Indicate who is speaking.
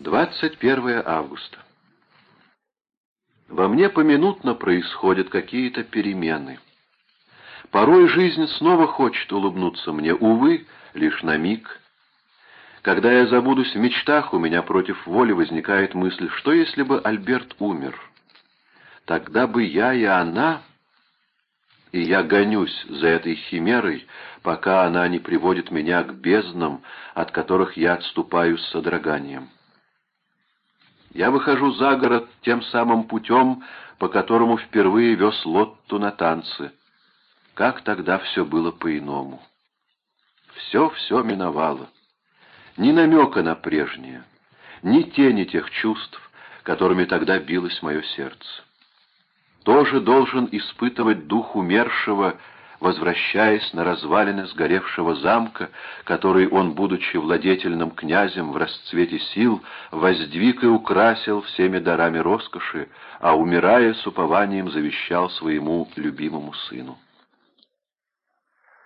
Speaker 1: 21 августа. Во мне поминутно происходят какие-то перемены. Порой жизнь снова хочет улыбнуться мне, увы, лишь на миг. Когда я забудусь в мечтах, у меня против воли возникает мысль, что если бы Альберт умер? Тогда бы я и она... И я гонюсь за этой химерой, пока она не приводит меня к безднам, от которых я отступаю с содроганием. Я выхожу за город тем самым путем, по которому впервые вез Лотту на танцы. Как тогда все было по-иному? Все-все миновало. Ни намека на прежнее, ни тени тех чувств, которыми тогда билось мое сердце. Тоже должен испытывать дух умершего, возвращаясь на развалины сгоревшего замка, который он, будучи владетельным князем в расцвете сил, воздвиг и украсил всеми дарами роскоши, а, умирая, с упованием завещал своему любимому сыну.